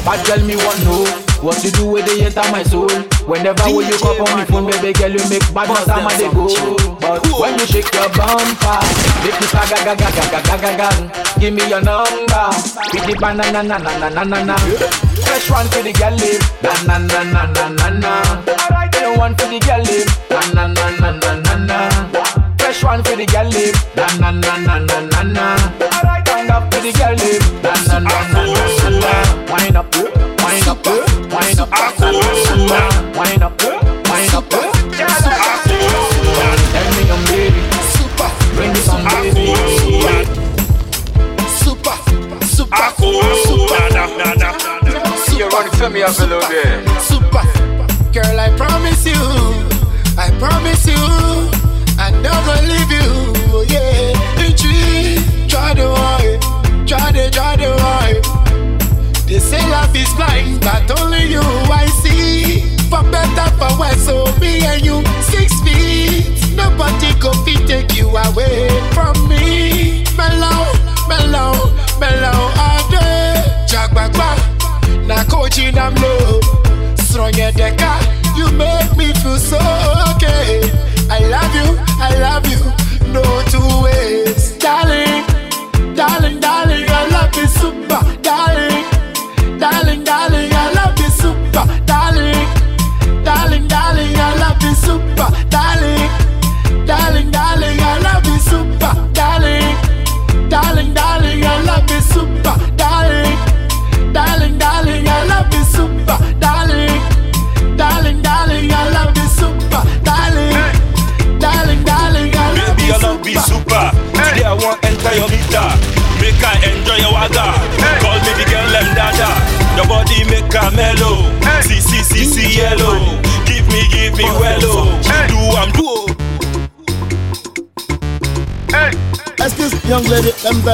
But tell me one no. What you do with the enter my soul? Whenever DJ will you come on my phone, baby girl, you make bad boss and they go. But Whoa. when you shake your bumper, make me gaga gaga gaga gaga gaga. Give me your number. With the banana na na na na na na. Fresh one for the girl live. Na na na na na na na. Alright, one for the girl live. Na na na na na na na. Fresh one for the girl, live. Na na na na na na na. Up for the girl,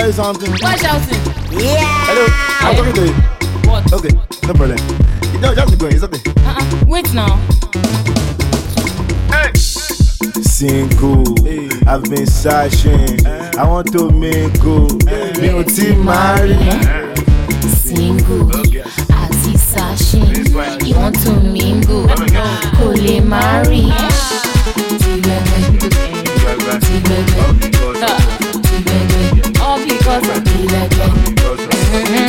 tell you something. Why shouting? Yeah. Hello. I'm talking to you. What? Okay. No problem. No, just keep going. It's okay. Uh-uh. Wait now. Hey. Single, hey. I've been searching. Hey. I want to mingle. Mi ò tí marry. Single, àti searching. You want to mingle. Kò lè marry. Mm-hmm.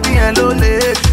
baby, hello, lady. Eh.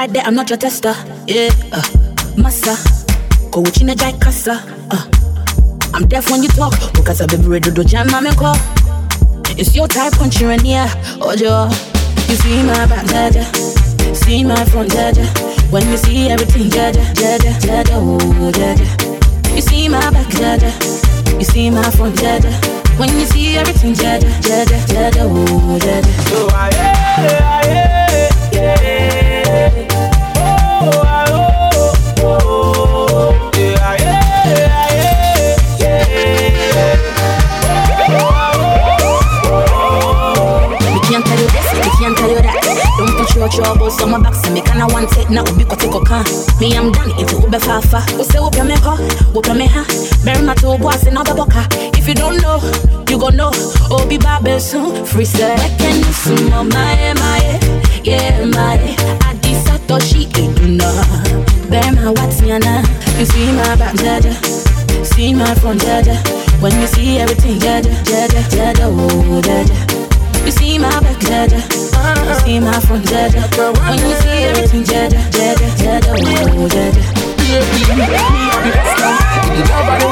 Right there. I'm not your tester. Yeah, uh, massa. A jai kasa. Uh, I'm deaf when you talk. Because I've been ready to jam my call. It's your type punch you're in here. Oh, Joe. You see my back, jaja. See my front, jaja. When you see everything, jaja, jaja, jaja, oh, jaja. You see my back, jaja. You see my front, jaja. When you see everything, jaja, jaja, jaja, oh, jaja. Oh, ah, yeah, yeah, yeah. Troubles on my back, so me kinda want it now. Be kote koka. Me I'm done, it's ube fafa. Say upe me ko, upe me ha. Bury my two boys in other boka. If you don't know, you gon' know. Be babe soon. Free say, I can do some more, my, my, yeah, my. I desato she iduna. Bury my what's yana. You see my back, jaja. See my front, jaja. When you see everything, jaja, jaja, jaja, oh, jaja. You see my back, jaja. You see my front, jaja. When you see everything, jaja, jaja, oh, jaja. If the love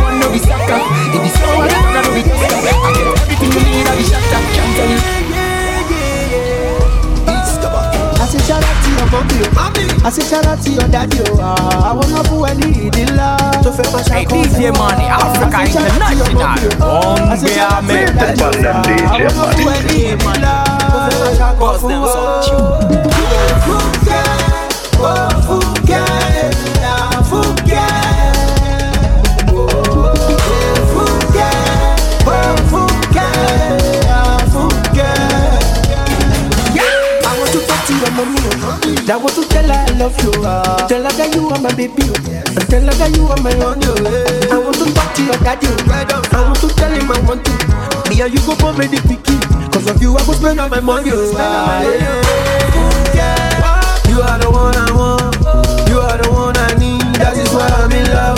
shout out to your mommy, oh. I say shout out to your daddy, oh. Ah, I wanna put any dealer. To fẹ́ máa Hey, ṣàkóso. DJ Money, Africa International. Bombay America. Buzz them DJ Money. Buzz them some tune. I I want to tell her I love you. Tell her that you are my baby. Tell her that you are my oh. I want to talk to your daddy. I want to tell him I want to. Me and you go for me the picky. Cause of you, I go spend all my money, yeah. You are the one I want. You are the one I need. That is why I'm in love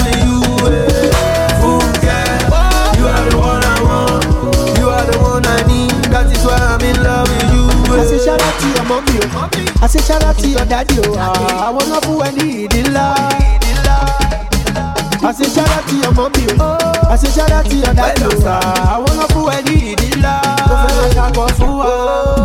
I say shout out to your daddy, oh. Ah, I wanna put any dealer. I say shout out to your mommy, oh. I say shout out to your daddy, oh. Ah, I wanna put any dealer. Tó fẹ́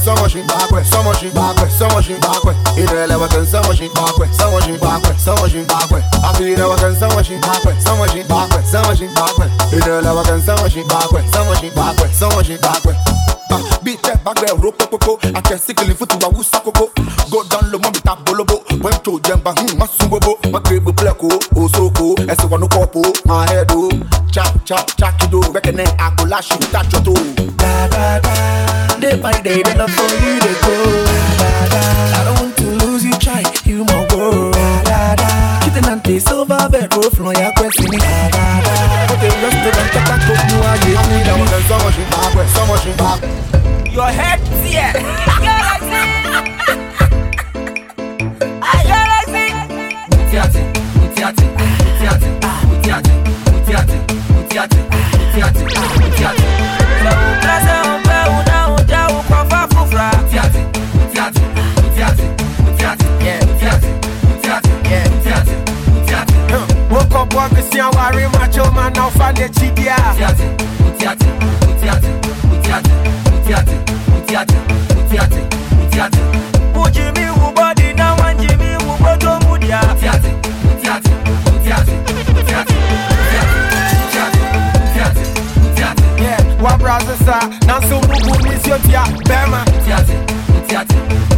so much back way, so much back way, so much back way. In the level can so much back way, so much back way, so much back way. Ah, beat that back there, rope poco. I can sickle in foot to a wusa coco. Go down low, mommy tap bolobo. To jump, hmm, my sumbo, my crib pleco, oh so cool. As a one copo, my head do. Chop, chop, chop, you do. Reckon I go lash you, touch your toe. Da da da. Day by day, the love for you, they go. Da. I don't want to lose you, try. You. Da da da. Kitten and taste silver bed, roll from your question. Da da da. But the rest of them, take that cook, you are you. I need that one, so much, back, so much, back. Your head, yeah. [laughs] Utiati, utiati Fè ou plase ou pe ou nan ou dja ou kwa fa fufra Utiati, utiati, utiati, utiati Utiati, utiati, utiati, utiati Woko bo Christian wari macho man na ufande chibia Utiati, utiati, utiati, utiati, utiati, utiati, utiati, utiati Ujimi ubodi na wanjimi uboto mudia Utiati, utiati, utiati, utiati Yeah, wa brother sa, na so mugu ni siotia bema. Utiate, utiate,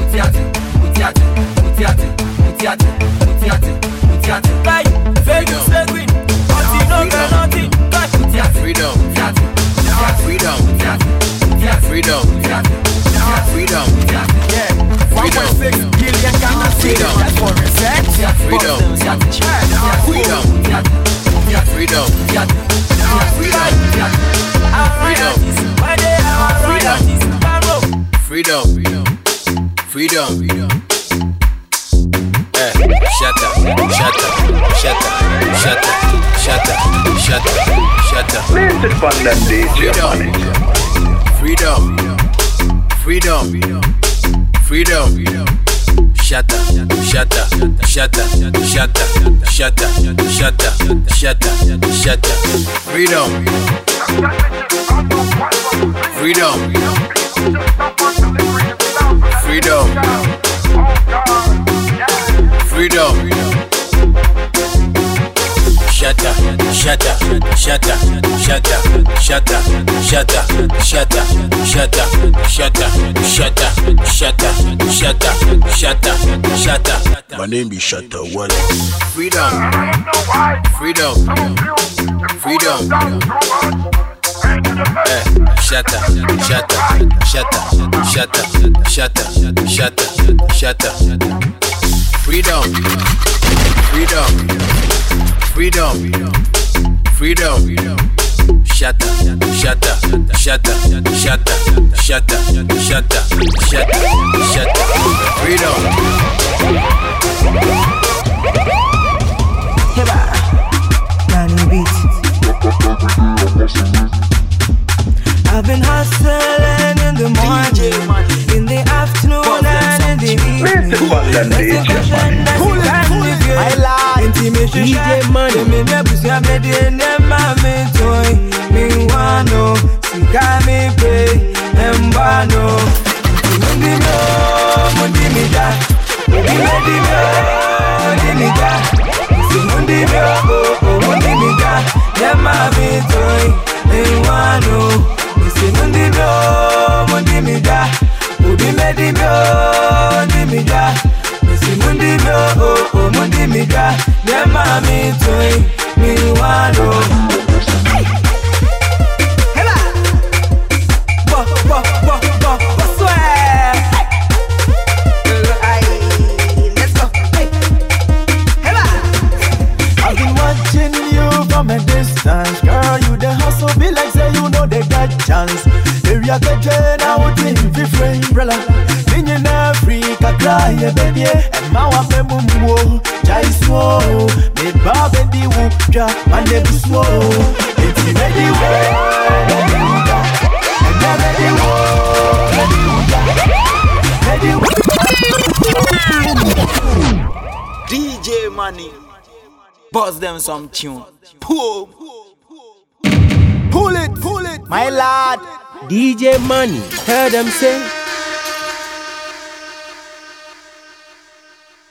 utiate, utiate, utiate, utiate, utiate, utiate. Like, fake sequin. Nothing, no girl, nothing. Like, Utiate, Freedom. utiate, utiate, Freedom. utiate, utiate, Freedom. utiate, utiate, Freedom. utiate. Yeah, 1.6 billion Ghana cedis Freedom. just for research. Freedom. Freedom. Freedom. Freedom. Freedom. Freedom. Eh, shut up, shut up, shut up, shut up, shut up, shut up, shut up. Listen money. Freedom. Freedom. Freedom. Shut up, shut up, shut up, shut up, shut up, shut up, shut up, shut up. Freedom. Freedom. Freedom. Freedom. Shut up, shut up, shut up, shut up, shut up, shut up, shut up, Shatta, Shatta, Shatta, Shatta. My name is Shatta Wale. Freedom, freedom, freedom. Eh, shatta, shatta, shatta, shatta, shatta, shatta, shatta. Freedom, freedom, freedom, freedom. freedom. Shut up, shut up, shut up, shut up, shut up, shut up, shut up, shut up. Freedom. Heba, Danny Beat. I've been hustling in the morning, in the afternoon and in the evening. Listen from them DJ money. My life, intimation, DJ Money. Me me pussy a me de ne ma me toy. Me wano, sika me pay, embano. Mundi me, mundi me da, mundi me di me, mundi me da. Si mundi me, oh oh mundi me da, ne ma me toy. Me wano, simundi byo mundi mija ubi medi byo ndi mija simundi byo o mundi mija ne mami tui mi wano. Hey. nations. Area keke na uti fifre umbrella. Ninyi na Africa cry baby. Emma wa mumwo. Jaiswo. Me ba be mane buswo. Me di wo. Me di me di wo. DJ Money. Buzz them some tune. Boom. Pull it, pull it, my lad. DJ Money, heard them say